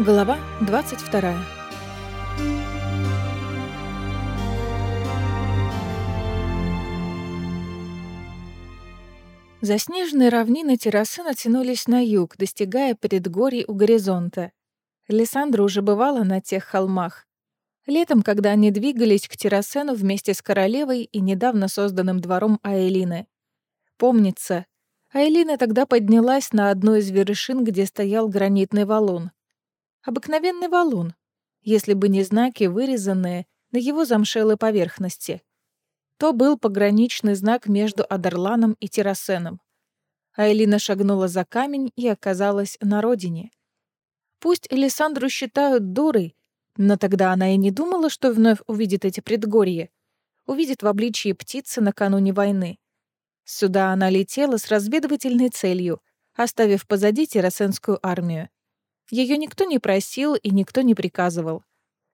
Глава 22. Заснеженные равнины террасы натянулись на юг, достигая предгорий у горизонта. Лиссандра уже бывала на тех холмах. Летом, когда они двигались к террасену вместе с королевой и недавно созданным двором Аэлины. Помнится, Аэлина тогда поднялась на одну из вершин, где стоял гранитный валун. Обыкновенный валун, если бы не знаки, вырезанные на его замшелой поверхности. То был пограничный знак между Адерланом и Террасеном. Айлина шагнула за камень и оказалась на родине. Пусть Элисандру считают дурой, но тогда она и не думала, что вновь увидит эти предгорья. Увидит в обличье птицы накануне войны. Сюда она летела с разведывательной целью, оставив позади террасенскую армию. Ее никто не просил и никто не приказывал.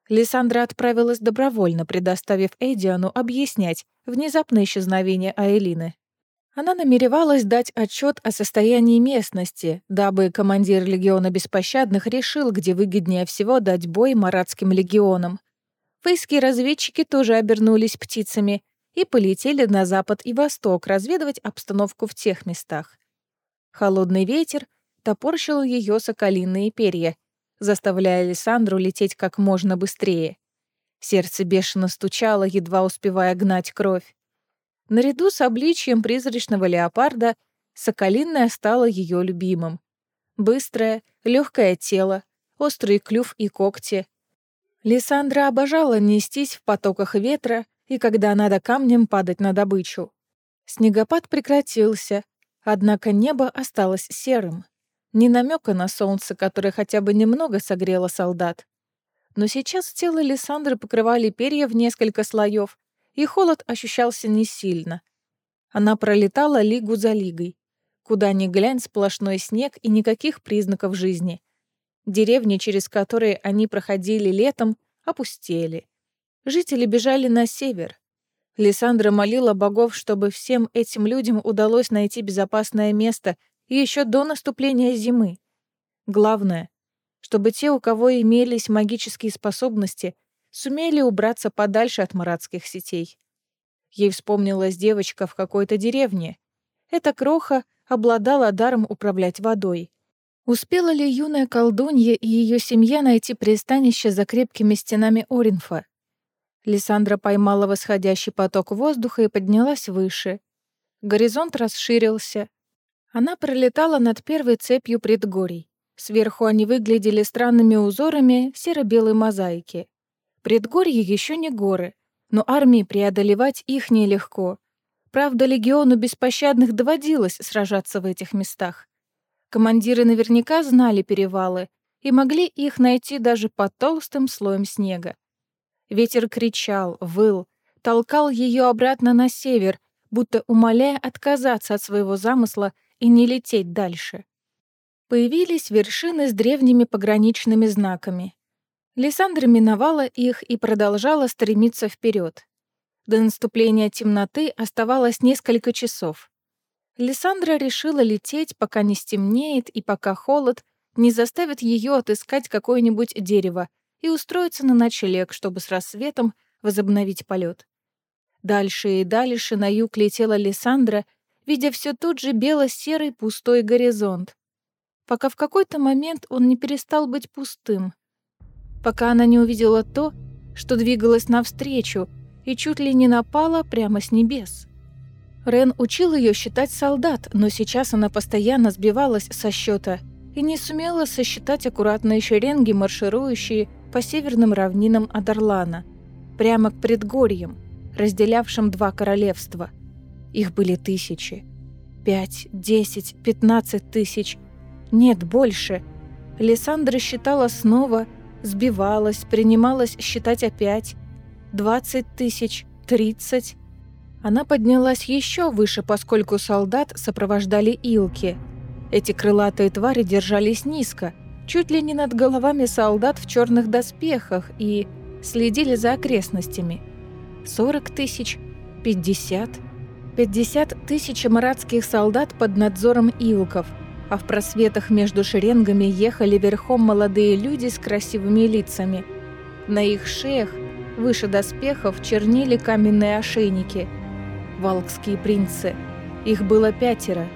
Лиссандра отправилась добровольно, предоставив Эдиану объяснять внезапное исчезновение Аэлины. Она намеревалась дать отчет о состоянии местности, дабы командир легиона беспощадных решил, где выгоднее всего дать бой маратским легионам. Фейские разведчики тоже обернулись птицами и полетели на запад и восток разведывать обстановку в тех местах. Холодный ветер — топорщил ее соколиные перья, заставляя Александру лететь как можно быстрее. Сердце бешено стучало, едва успевая гнать кровь. Наряду с обличием призрачного леопарда соколиная стала ее любимым. Быстрое, легкое тело, острый клюв и когти. Лиссандра обожала нестись в потоках ветра и когда надо камнем падать на добычу. Снегопад прекратился, однако небо осталось серым. Ни намека на солнце, которое хотя бы немного согрело солдат. Но сейчас тело Лиссандры покрывали перья в несколько слоев, и холод ощущался не сильно. Она пролетала лигу за лигой. Куда ни глянь, сплошной снег и никаких признаков жизни. Деревни, через которые они проходили летом, опустели. Жители бежали на север. Лиссандра молила богов, чтобы всем этим людям удалось найти безопасное место — еще до наступления зимы. Главное, чтобы те, у кого имелись магические способности, сумели убраться подальше от маратских сетей. Ей вспомнилась девочка в какой-то деревне. Эта кроха обладала даром управлять водой. Успела ли юная колдунья и ее семья найти пристанище за крепкими стенами Оринфа? Лиссандра поймала восходящий поток воздуха и поднялась выше. Горизонт расширился, она пролетала над первой цепью предгорий. Сверху они выглядели странными узорами серо-белой мозаики. Предгорье еще не горы, но армии преодолевать их нелегко. Правда, легиону беспощадных доводилось сражаться в этих местах. Командиры наверняка знали перевалы и могли их найти даже под толстым слоем снега. Ветер кричал, выл, толкал ее обратно на север, будто умоляя отказаться от своего замысла и не лететь дальше. Появились вершины с древними пограничными знаками. Лиссандра миновала их и продолжала стремиться вперед. До наступления темноты оставалось несколько часов. Лиссандра решила лететь, пока не стемнеет и пока холод не заставит ее отыскать какое-нибудь дерево и устроиться на ночлег, чтобы с рассветом возобновить полет. Дальше и дальше на юг летела Лиссандра, видя все тот же бело-серый пустой горизонт, пока в какой-то момент он не перестал быть пустым, пока она не увидела то, что двигалось навстречу и чуть ли не напала прямо с небес. Рен учил ее считать солдат, но сейчас она постоянно сбивалась со счета и не сумела сосчитать аккуратные шеренги, марширующие по северным равнинам Адарлана, прямо к предгорьям, разделявшим два королевства – их были тысячи. Пять, десять, пятнадцать тысяч. Нет, больше. Лиссандра считала снова, сбивалась, принималась считать опять. Двадцать тысяч, тридцать. Она поднялась еще выше, поскольку солдат сопровождали илки. Эти крылатые твари держались низко, чуть ли не над головами солдат в черных доспехах и следили за окрестностями. Сорок тысяч, пятьдесят. 50 тысяч маратских солдат под надзором илков. а в просветах между шеренгами ехали верхом молодые люди с красивыми лицами. На их шеях, выше доспехов, чернили каменные ошейники. Валкские принцы. Их было пятеро.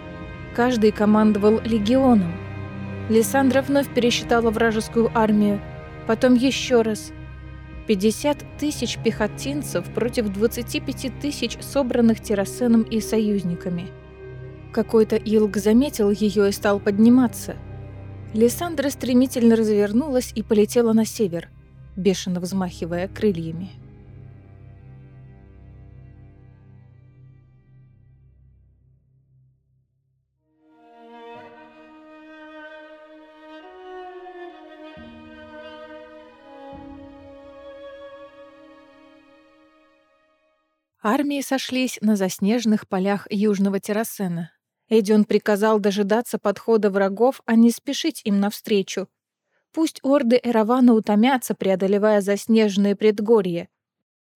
Каждый командовал легионом. Лиссандра вновь пересчитала вражескую армию, потом еще раз. 50 тысяч пехотинцев против 25 тысяч, собранных Террасеном и союзниками. Какой-то Илг заметил ее и стал подниматься. Лиссандра стремительно развернулась и полетела на север, бешено взмахивая крыльями. Армии сошлись на заснеженных полях Южного Террасена. Эдион приказал дожидаться подхода врагов, а не спешить им навстречу. Пусть орды Эравана утомятся, преодолевая заснеженные предгорья.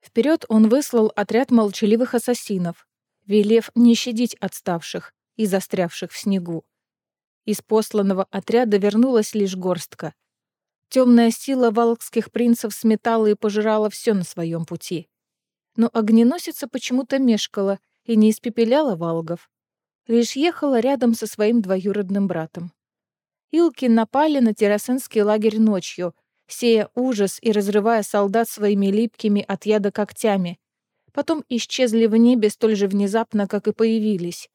Вперед он выслал отряд молчаливых ассасинов, велев не щадить отставших и застрявших в снегу. Из посланного отряда вернулась лишь горстка. Темная сила валкских принцев сметала и пожирала все на своем пути но огненосица почему-то мешкала и не испепеляла валгов. Лишь ехала рядом со своим двоюродным братом. Илки напали на террасенский лагерь ночью, сея ужас и разрывая солдат своими липкими от яда когтями. Потом исчезли в небе столь же внезапно, как и появились.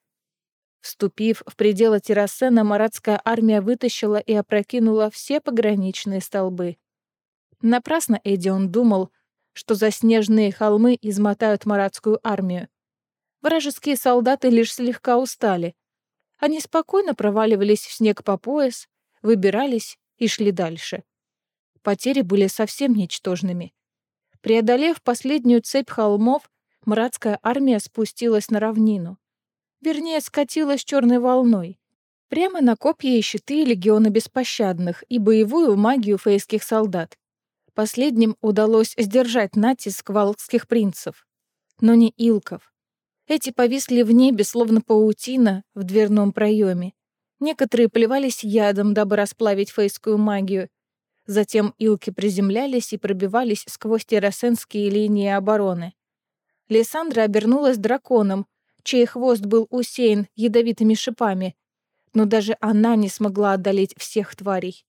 Вступив в пределы террасена, маратская армия вытащила и опрокинула все пограничные столбы. Напрасно Эдион думал, что заснеженные холмы измотают маратскую армию. Вражеские солдаты лишь слегка устали. Они спокойно проваливались в снег по пояс, выбирались и шли дальше. Потери были совсем ничтожными. Преодолев последнюю цепь холмов, маратская армия спустилась на равнину. Вернее, скатилась черной волной. Прямо на копья и щиты легиона беспощадных и боевую магию фейских солдат. Последним удалось сдержать натиск валкских принцев. Но не илков. Эти повисли в небе, словно паутина в дверном проеме. Некоторые плевались ядом, дабы расплавить фейскую магию. Затем илки приземлялись и пробивались сквозь террасенские линии обороны. Лиссандра обернулась драконом, чей хвост был усеян ядовитыми шипами, но даже она не смогла одолеть всех тварей.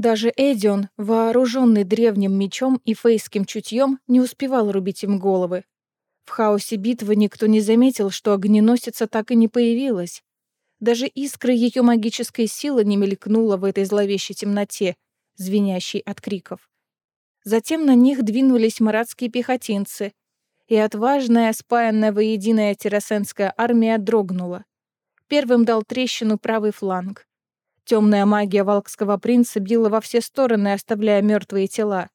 Даже Эдион, вооруженный древним мечом и фейским чутьем, не успевал рубить им головы. В хаосе битвы никто не заметил, что огненосица так и не появилась. Даже искры ее магической силы не мелькнула в этой зловещей темноте, звенящей от криков. Затем на них двинулись маратские пехотинцы, и отважная, спаянная воединая террасенская армия дрогнула. Первым дал трещину правый фланг. Темная магия Валкского принца била во все стороны, оставляя мертвые тела.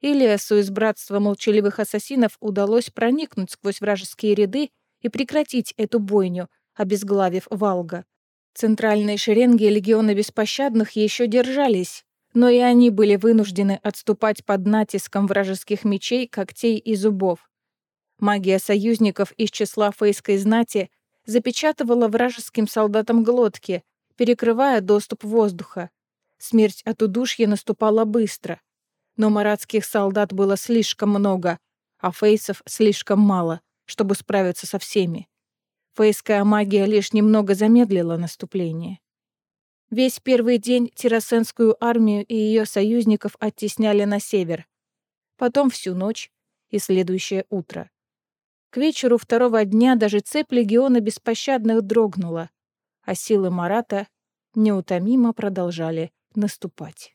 Илиасу из братства молчаливых ассасинов удалось проникнуть сквозь вражеские ряды и прекратить эту бойню, обезглавив Валга. Центральные шеренги легиона беспощадных еще держались, но и они были вынуждены отступать под натиском вражеских мечей, когтей и зубов. Магия союзников из числа фейской знати запечатывала вражеским солдатам глотки, перекрывая доступ воздуха. Смерть от удушья наступала быстро. Но маратских солдат было слишком много, а фейсов слишком мало, чтобы справиться со всеми. Фейская магия лишь немного замедлила наступление. Весь первый день Тирасенскую армию и ее союзников оттесняли на север. Потом всю ночь и следующее утро. К вечеру второго дня даже цепь легиона беспощадных дрогнула, а силы Марата неутомимо продолжали наступать.